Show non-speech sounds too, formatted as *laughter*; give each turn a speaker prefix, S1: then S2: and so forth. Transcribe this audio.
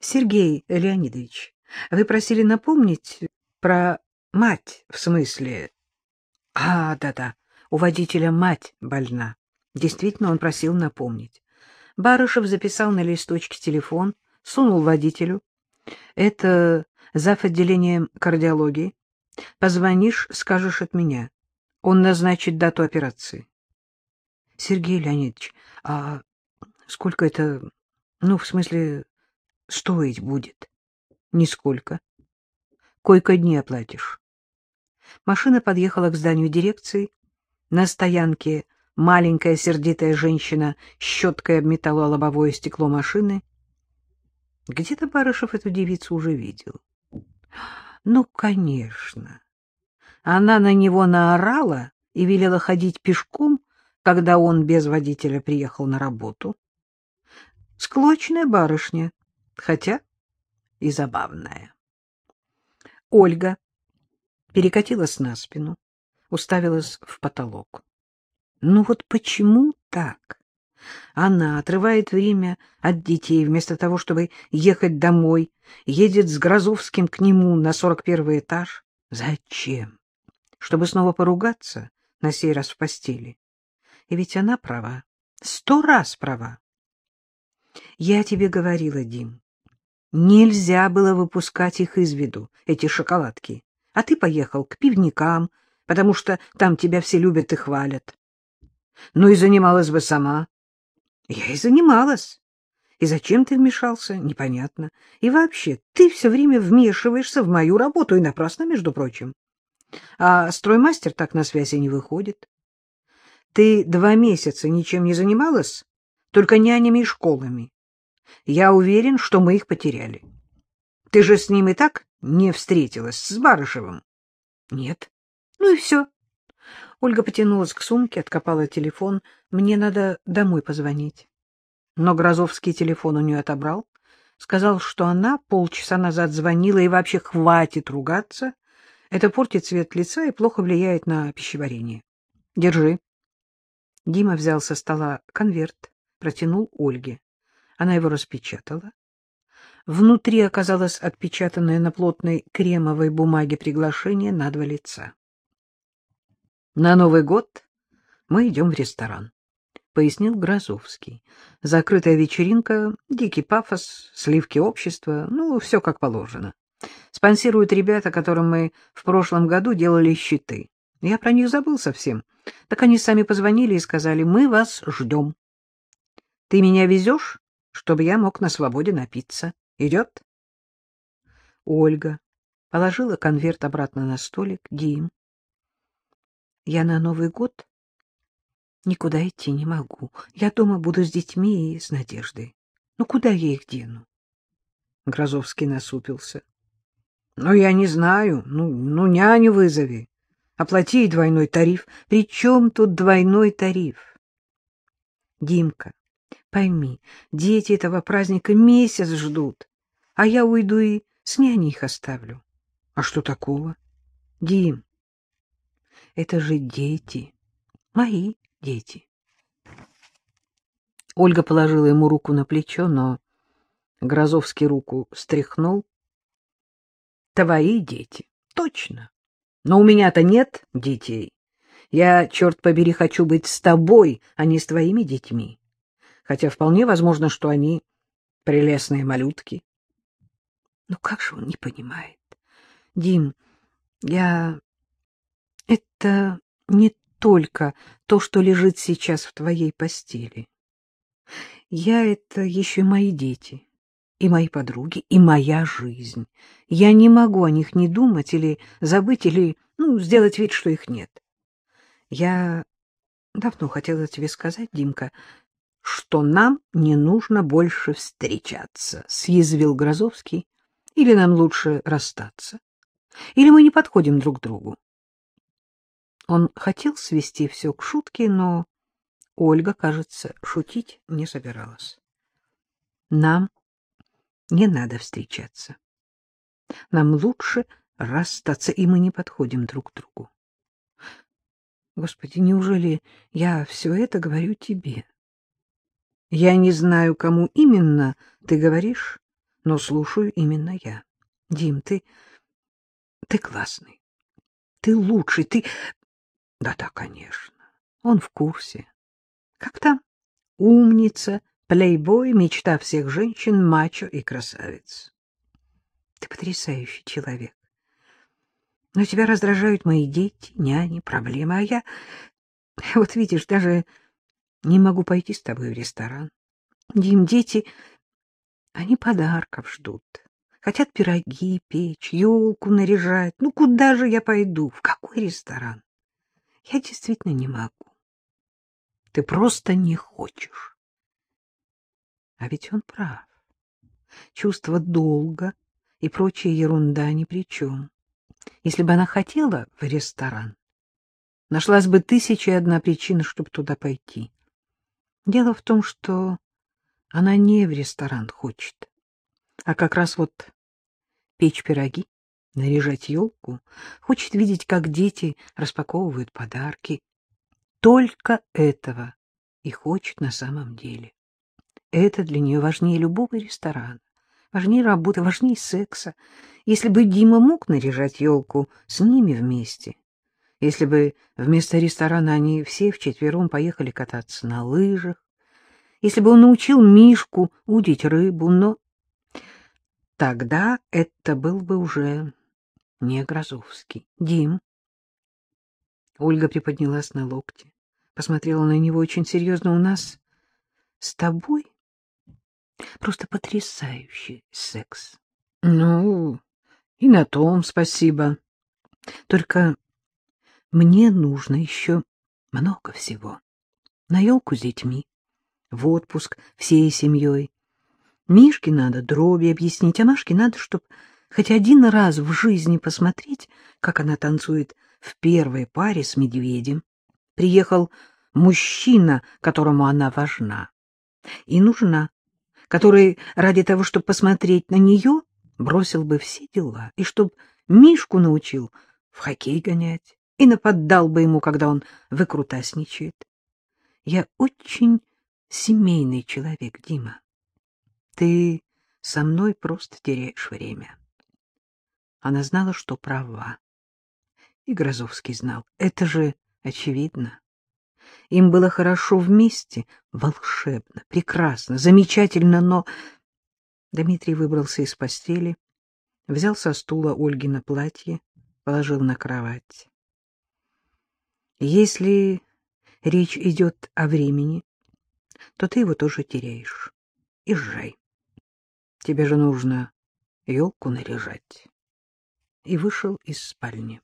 S1: Сергей Леонидович, вы просили напомнить про мать, в смысле... А, да-да, у водителя мать больна. Действительно, он просил напомнить. Барышев записал на листочке телефон, сунул водителю. Это зав. отделением кардиологии. Позвонишь, скажешь от меня. Он назначит дату операции. Сергей Леонидович, а сколько это, ну, в смысле, стоить будет? Нисколько. Койко дни оплатишь. Машина подъехала к зданию дирекции. На стоянке маленькая сердитая женщина щеткой обметала лобовое стекло машины. Где-то Барышев эту девицу уже видел. Ну, конечно. Она на него наорала и велела ходить пешком, когда он без водителя приехал на работу. Склочная барышня, хотя и забавная. Ольга перекатилась на спину, уставилась в потолок. Ну вот почему так? Она отрывает время от детей, вместо того, чтобы ехать домой, едет с Грозовским к нему на сорок первый этаж. Зачем? Чтобы снова поругаться, на сей раз в постели. И ведь она права, сто раз права. Я тебе говорила, Дим, нельзя было выпускать их из виду, эти шоколадки. А ты поехал к пивникам, потому что там тебя все любят и хвалят. Ну и занималась бы сама. Я и занималась. И зачем ты вмешался, непонятно. И вообще, ты все время вмешиваешься в мою работу, и напрасно, между прочим. А строймастер так на связи не выходит. Ты два месяца ничем не занималась, только нянями и школами. Я уверен, что мы их потеряли. Ты же с ним и так не встретилась, с Барышевым? Нет. Ну и все. Ольга потянулась к сумке, откопала телефон. Мне надо домой позвонить. Но Грозовский телефон у нее отобрал. Сказал, что она полчаса назад звонила и вообще хватит ругаться. Это портит цвет лица и плохо влияет на пищеварение. Держи. Дима взял со стола конверт, протянул Ольге. Она его распечатала. Внутри оказалось отпечатанное на плотной кремовой бумаге приглашение на два лица. На Новый год мы идем в ресторан, — пояснил Грозовский. Закрытая вечеринка, дикий пафос, сливки общества, ну, все как положено. Спонсируют ребята, которым мы в прошлом году делали щиты. Я про них забыл совсем. Так они сами позвонили и сказали, мы вас ждем. Ты меня везешь, чтобы я мог на свободе напиться? Идет? Ольга положила конверт обратно на столик. Дим, я на Новый год никуда идти не могу. Я дома буду с детьми и с Надеждой. Ну, куда я их дену? Грозовский насупился. — Ну, я не знаю. Ну, ну няню вызови. Оплати двойной тариф. При чем тут двойной тариф? Димка, пойми, дети этого праздника месяц ждут, а я уйду и с няней их оставлю. А что такого? Дим, это же дети, мои дети. Ольга положила ему руку на плечо, но Грозовский руку стряхнул. Твои дети, точно. Но у меня-то нет детей. Я, черт побери, хочу быть с тобой, а не с твоими детьми. Хотя вполне возможно, что они прелестные малютки. Ну как же он не понимает? Дим, я... Это не только то, что лежит сейчас в твоей постели. Я — это еще мои дети и мои подруги, и моя жизнь. Я не могу о них не думать или забыть, или, ну, сделать вид, что их нет. Я давно хотела тебе сказать, Димка, что нам не нужно больше встречаться, — съязвил Грозовский. Или нам лучше расстаться? Или мы не подходим друг к другу? Он хотел свести все к шутке, но Ольга, кажется, шутить не собиралась. Нам не надо встречаться. Нам лучше расстаться, и мы не подходим друг к другу. Господи, неужели я все это говорю тебе? Я не знаю, кому именно ты говоришь, но слушаю именно я. Дим, ты... ты классный. Ты лучший, ты... Да-да, конечно. Он в курсе. Как там? Умница, плейбой, мечта всех женщин, мачо и красавец. Ты потрясающий человек. Но тебя раздражают мои дети, няни, проблемы, а я... *laughs* Вот видишь, даже не могу пойти с тобой в ресторан. Дим, дети, они подарков ждут. Хотят пироги печь, елку наряжать. Ну, куда же я пойду? В какой ресторан? Я действительно не могу. Ты просто не хочешь. А ведь он прав. Чувство долга и прочая ерунда ни при чем. Если бы она хотела в ресторан, нашлась бы тысяча и одна причина, чтобы туда пойти. Дело в том, что она не в ресторан хочет, а как раз вот печь пироги, наряжать елку, хочет видеть, как дети распаковывают подарки. Только этого и хочет на самом деле. Это для нее важнее любого ресторана, важнее работы, важнее секса. Если бы Дима мог наряжать елку с ними вместе, если бы вместо ресторана они все вчетвером поехали кататься на лыжах, если бы он научил Мишку удить рыбу, но тогда это был бы уже не Грозовский. Дим. Ольга приподнялась на локте, посмотрела на него очень серьезно. У нас с тобой просто потрясающий секс. Ну, и на том спасибо. Только мне нужно еще много всего. На елку с детьми, в отпуск всей семьей. Мишке надо дроби объяснить, а Машке надо, чтобы хоть один раз в жизни посмотреть, как она танцует в первой паре с медведем. Приехал мужчина, которому она важна и нужна, который ради того, чтобы посмотреть на нее, бросил бы все дела, и чтоб Мишку научил в хоккей гонять, и нападал бы ему, когда он выкрутасничает. Я очень семейный человек, Дима. Ты со мной просто теряешь время. Она знала, что права. И Грозовский знал. Это же очевидно. Им было хорошо вместе, волшебно, прекрасно, замечательно, но... Дмитрий выбрался из постели, взял со стула Ольги на платье, положил на кровать. Если речь идет о времени, то ты его тоже теряешь. Езжай. Тебе же нужно елку наряжать. И вышел из спальни.